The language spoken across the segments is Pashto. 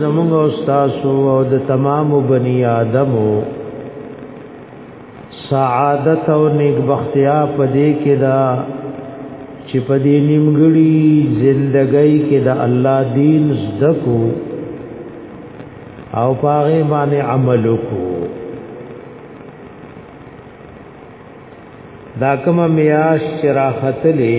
زمونږ او تاسو او د تمام بنی آدمو سعادت او نیک بختیا پدې کې دا چې پدې نیمګړي ژوندۍ کې دا الله دین زده کو او پاغه باندې عمل وکړو دا کومه میاش چې راختلې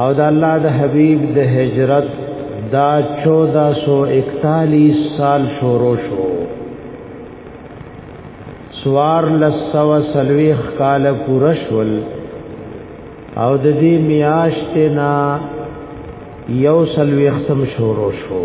او د الله د حبيب د هجرت دا 1441 سال شروع شو سوار لسو سلويخ کال پورشول او د دې میاشتې نا یو سلويخ سم شروع شو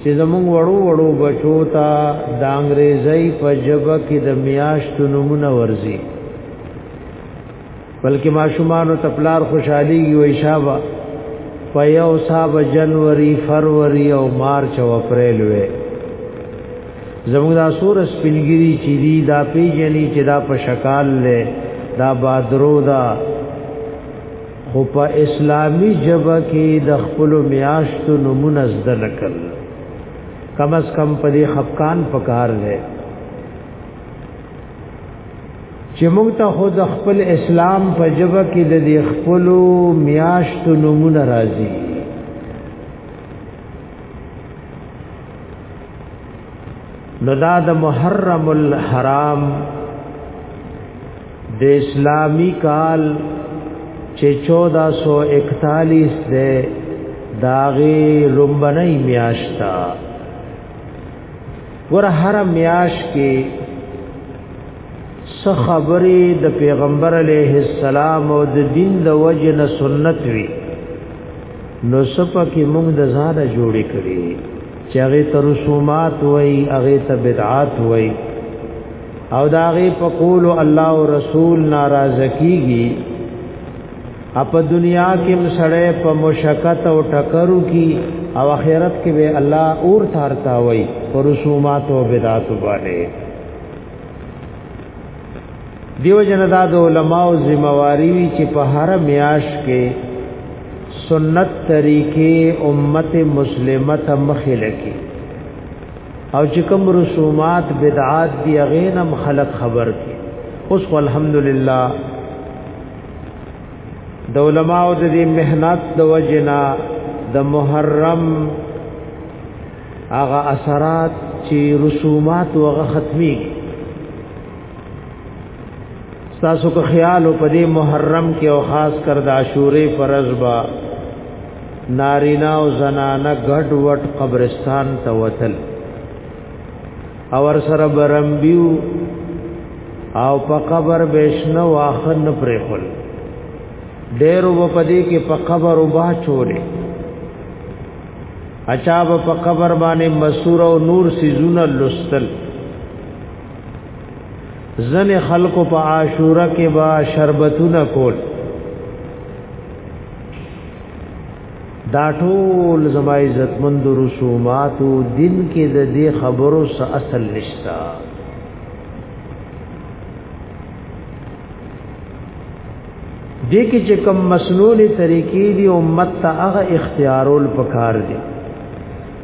چې زمونږ وړو وړو بچو ته د انګريزي په جبه کې د میاشتو نمونه ورزي بلکې ماشومان او تپلار خوشحالي وي شابه په یو صاحب جنوري فروری او مارچ او اپریل وي زموږ دا سور سپینګری چې دی دا پیجنې چې دا په شکال له دا بادرو دا خو په اسلامی جبه کې د خپل میاشتو نمونه زده نکړ کم از کم په دې خفقان پکار دی چې موږ ته خو د خپل اسلام په جبه کې د دې خپل میاشتو نمونه راځي نو دا د محرم الحرام د اسلامی کال چې 1441 ده داغه لومبنۍ میاشتا ور هر میاش کې څه خبرې د پیغمبر علیه السلام او د دین د وجه نه سنت وی نو سپه کې موږ د ځان جوړې کړې چې هغه ترسومات وای هغه ته بدعات وای او دا غي په قول الله او رسول ناراض کیږي اپ دنیا کې مسړې په مشقت او ټکرو کې او اخرت کې به الله اور تارتا وای پر رسومات او بدعات باندې دیو جن دا د علماو ذمہواری وی چې په هر میاش کې سنت طریقې امت مسلمه ته مخې لکې او چې کوم رسومات بدعات دی غینم خلق خبر کی اوس الحمدلله د علماء د دې مهنت د وجنا د محرم هغه اثرات چې رسومات وغه ختمي تاسو کو خیال په دې محرم کې او خاص کر د عاشورې فرض با نارینا او زنانه ګډ وټ قبرستان ته وتل او سره برمبیو او په قبر بشنه واخن پرې خل ډېر و پدې کې په قبر وبا چولې اچاب په قبر باندې مسور او نور سيزونه لستل زن خلق په عاشوره کې با شربتونه کول دا ټول زما عزتمند رسومات او دین کې د دې خبرو څه اصل نشتا دې کې چې کوم مسنونې طریقې دي امت ته هغه اختیارول پکار دي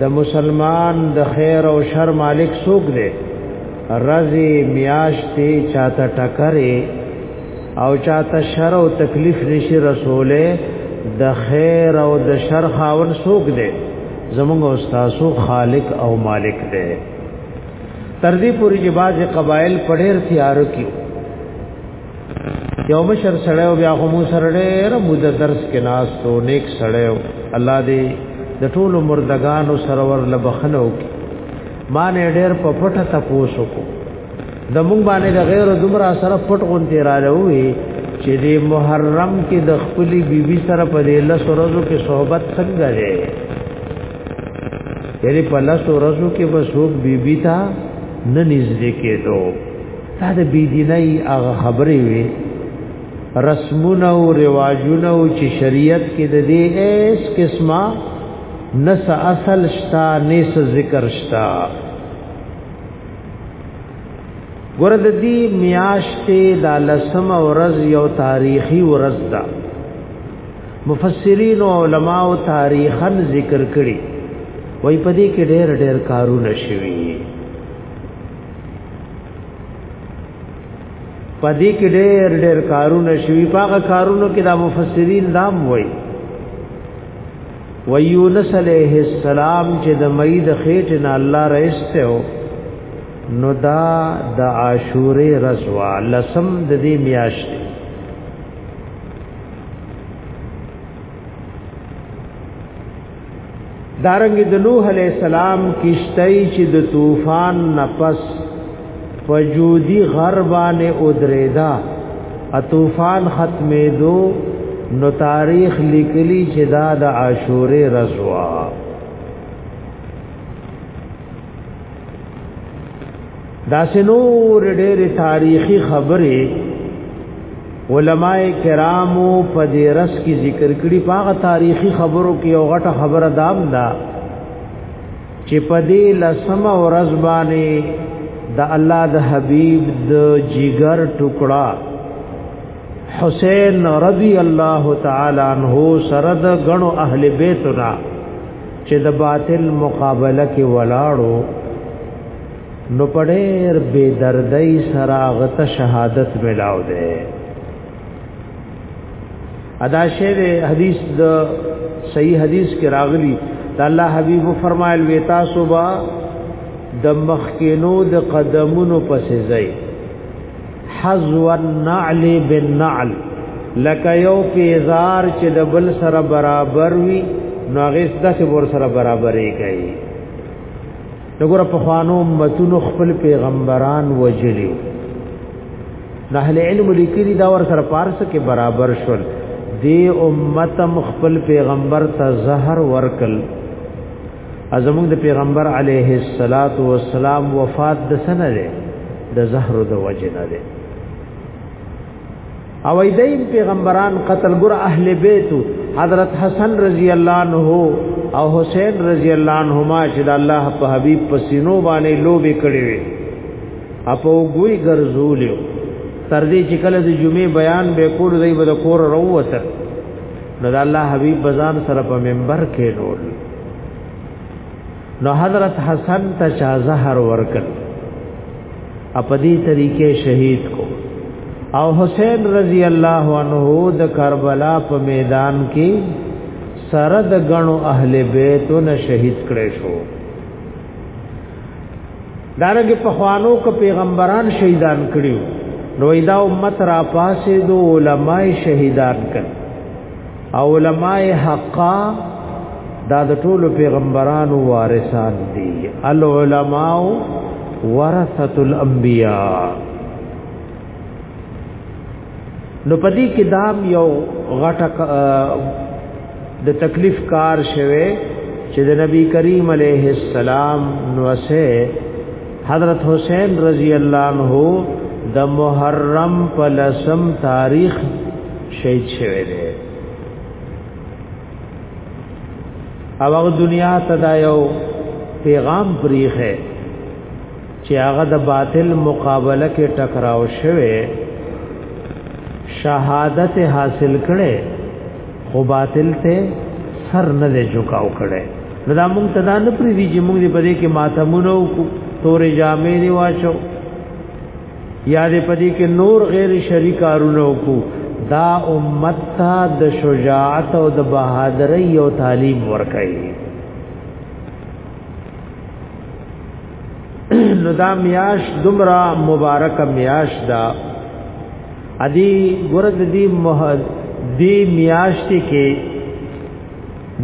د مسلمان د خیر او شر مالک څوک دی رزي میاشتې چاته ټکرې او چاته شر او تکلیف نشي رسوله د خیر او د شر خاون څوک دی زمونږ استادو خالق او مالک دی تر دې پورې چې بعض قبایل پډېر تیارو کې یو مشر سره او بیا هم سره ډېر مود درس کې ناس ته نیک سره الله دې د ټول مردگانو سرور لبخنو کې ما نه ډېر په پټه تاسو کو د مونږ باندې د غیر دمرا سره پټ غونتی را لوي چې د محرم کې د خپل بیبي سره په دې لس ورځو کې صحبت څنګه لري یعنی په لس ورځو کې به څوک بیبي تا نه نږدې کېدو دا د بی دیني هغه خبرې وي رسمونه او رواجونه او چې شریعت کې د دې ایس قسمه نس اصل شتا نس ذکر شتا ورد دی میاشتې د لسم ورځ یو تاریخي ورځ ده مفسرین او علما او تاریخن ذکر کړي وای په دې کې ډېر ډېر کارونه شوي پدې کې ډېر ډېر کارونه شوي پاګه کارونو کې دا مفسرین دام وای و یونس علیہ السلام چې د مئی د خېټه نه الله راځته و نو دا د عاشورې رسوا لسم د دې میاشت دارنګ د نوح علی السلام کشتۍ چې د طوفان نفس فجودی غربانه ادریدا ا طوفان ختمې دو نو تاریخ لیکلی چې دا د عاشورې رضوا دا سنور ډېر تاریخي خبره علماء کرامو په دې رس کې ذکر کړي په هغه تاریخي خبرو کې یو غټه خبره دام ده چې په دې لسم ورځ باندې د الله د حبيب د جګر ټوکړه حسین رضی الله تعالی عنہ سره د غنو اهل بیت را چې د باطل مقابله کې ولاړو نو پډیر بے دردی سراغت شهادت ملاو دے ادا شعر حدیث د صحیح حدیث کې راغلی د الله حبیب فرمایل وی تاسو با د مخکینو د قدمونو پسې ځای حذو النعل بالنعل لکه یو پیزار چې د بل سره برابر وي نو هغه ستاسو ور سره برابرې کوي دغه په خوانو امتونو خپل پیغمبران وجلی د اهل علم لیکلي دا ور سره پارس کې برابر شول دی امتم خپل پیغمبر ته زهر ورکل ازمون د پیغمبر علیه الصلاۃ والسلام وفات د سنه ده د زهر د وجنه ده او ایدایم پیغمبران قتل ګر اهل بیت حضرت حسن رضی الله عنه او حسین رضی الله عنهما چې د الله په حبیب پسینو باندې لوبې کړې وي اپو ګوي ګرځولیو تر دې چې کله د جمعې بیان به کول دی به د کور وروته نو د الله حبیب بزان سره په منبر کې نور نو حضرت حسن ته چا زهر ورکړ اپدی طریقې شهید کو او حسین رضی الله عنه د کربلا په میدان کې سره د غنو اهل بیت نه شهید کړي شو دارنګ په خوانو کو پیغمبران شهیدان کړیو نو دا امت را پاسې دو علماء شهیدان کړ علماء حقا دا د ټولو پیغمبرانو وارثان دي العلماء ورثه الانبیاء نو پدې کې دام یو غټه د تکلیف کار شوه چې د نبی کریم علیه السلام نو سه حضرت حسین رضی الله عنه د محرم په لسم تاریخ شهید شوه دی او هغه دنیا ته دا یو پیغام پریخه چې هغه د باطل مقابله کې ټکراو شوه شهادت حاصل کړي خو باطل ته سر نه دی جوکاو کړي نو دا مونږ ته دا نه پریږي چې مونږ دې په دې کې ماتمونو تورې جامې دی واچو یا دې پدې کې نور غیر شری کارونه وکړو دا امت ته د شجاعت او د بهادرۍ او تعلیم ورکړي نو دا میاش دمرا مبارک میاش دا ادي ګورد دی مه دی میاشت کې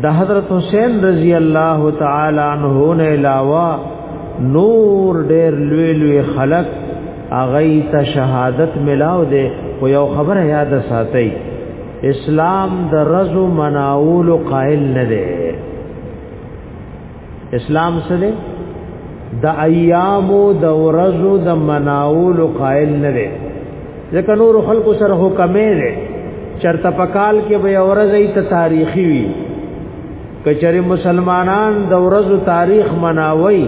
د حضرت حسین رضی الله تعالی عنہ نه علاوه نور ډېر لوی لوی خلق اغی ته شهادت ملاو دي خو یو خبره یاد ساتي اسلام د رزو مناول قائل نه دی اسلام سره د ایامو د ورځو د مناول قائل نه دی ځکه نور خلق سره حکم دی چرته پکال کې به ورځ ای ته تاریخي وي کچره مسلمانان د ورځو تاریخ مناوي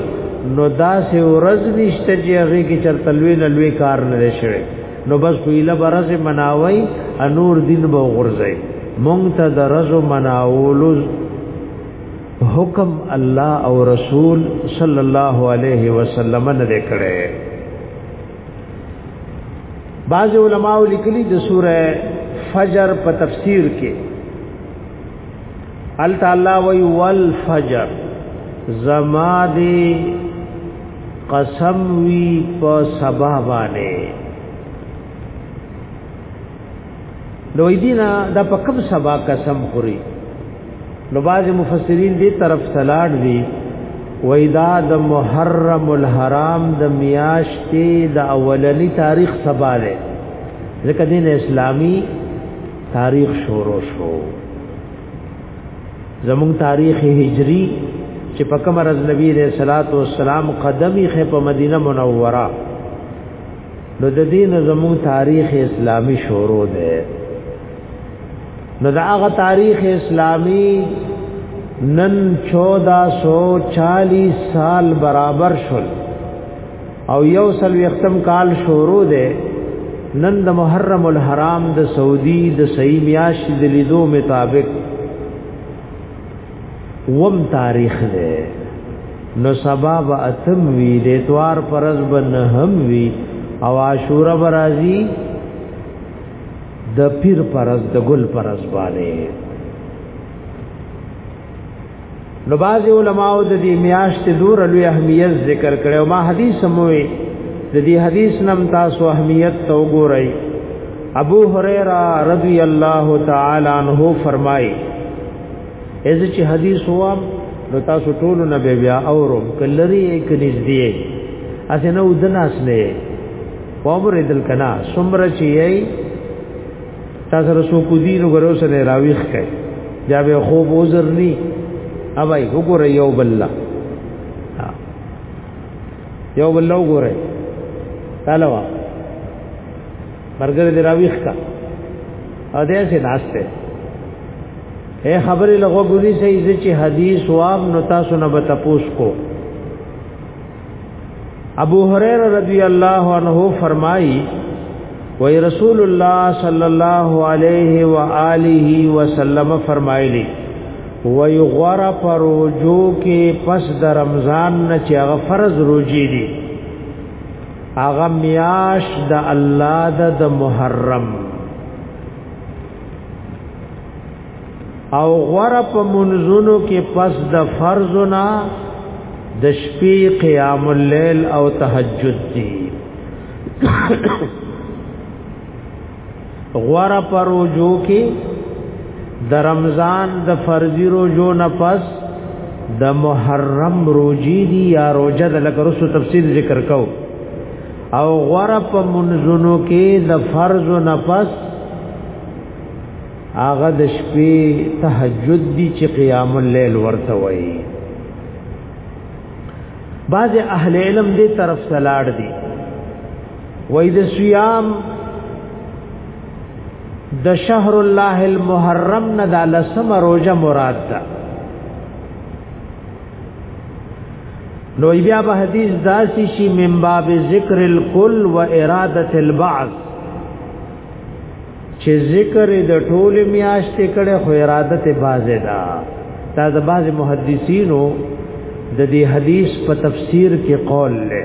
نو دا سه ورځ نشته چې هغه کې چرته لوی نه لوی کار نه شوی نو بس ویله برز مناوي انور دین به غرزي مونږ ته د رزو مناولو حکم الله او رسول صلی الله علیه وسلم نه کړي بعض علماء لیکلي د سوره فجر په تفسیر کې ال تعالی وی والفجر زما دی قسم وی په سبا باندې نو دینا دا په کوم سبا قسم خوري نو باز مفسرین دې طرف سلاړ دي وېدا د محرم الحرام د میاشتې د اولنی تاریخ سبا ده ځکه دین اسلامی تاریخ شروع شو زمون تاریخ هجری چې په کوم ورځ نبی رسول الله قدمي خې په مدینه منوره نو د دین زمو تاریخ اسلامی شروع ده نو دا هغه تاریخ اسلامی نن 1440 سال برابر شول او یو سل وختم کال شروع ده نن د محرم الحرام د سعودي د صحیح میاش د لیدو مطابق وم تاریخ دی نو سبا به اتم وی د اتوار پرز به نه هم وی او عاشورا برازي د پیر پرز د ګل پرز باندې نو باز علماء د دې میاشت دور لوی اهمیت ذکر کړو ما حدیث سموي د دې حدیث نم تاسو اهمیت تو ګورئ ابو هريره رضی الله تعالی عنہ فرمایي از چې حدیث هوا نو تاسو ټول نه بیا بیا اورم کلری یک نږدې اسنه ودناس نه وامر دل کنا سمر چی ای تاسو رسو کو دین غرو سره راویخ کای بیا به خوب عذر نی اوای وګوره یو بالله یو بالله وګوره تعالی مرګره دی راویخ کا او دې سي ناشته اے خبرې لغو ګوري سي چې حدیث واب نو تاسو نه به تپوس کو ابو هريره رضی الله عنه فرمایي وی رسول الله صلی الله علیه و آله وسلم فرمایلی وی غور پر رجوع کې پس د رمضان نه چې هغه فرض روزي دي هغه میاش د الله د د محرم او غره په منځونو کې پس د فرضنا د شپې قیام الليل او تهجد دي غوړه پر روزو کې د رمضان د فرضي روزو نه پس د محرم روزي دي یا روزه د لکرسو تفصیل ذکر کو او غره په منځونو کې د فرض نه پس هغه د شپې تهجد دي چې قیام الليل ورته وایي بعض اهل علم دې طرف سلاړ دي وای د صيام د شهر الله المحرم نه د لسم روزه مراد ده نو بیا به حدیث داسی شي من باب ذکر الکل و اراده البعض چې ذکر د ټول میاشت کړه خو اراده ته بازه دا دا د باز محدثینو د دې حدیث په تفسیر کې قول لري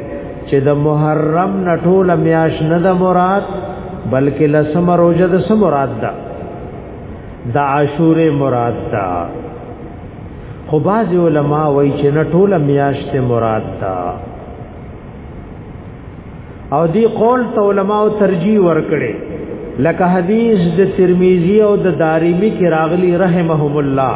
چې د محرم نه ټول میاشت نه د مراد بلکې لسم روزه د سم مراد ده د عاشورې مراد ده خو باز علماء وایي چې نه ټول میاشت مراد ده او دی قول ته علما او ترجیح ورکړي لکه حدیث د ترمذی او د دارمی کې راغلی رحمهم الله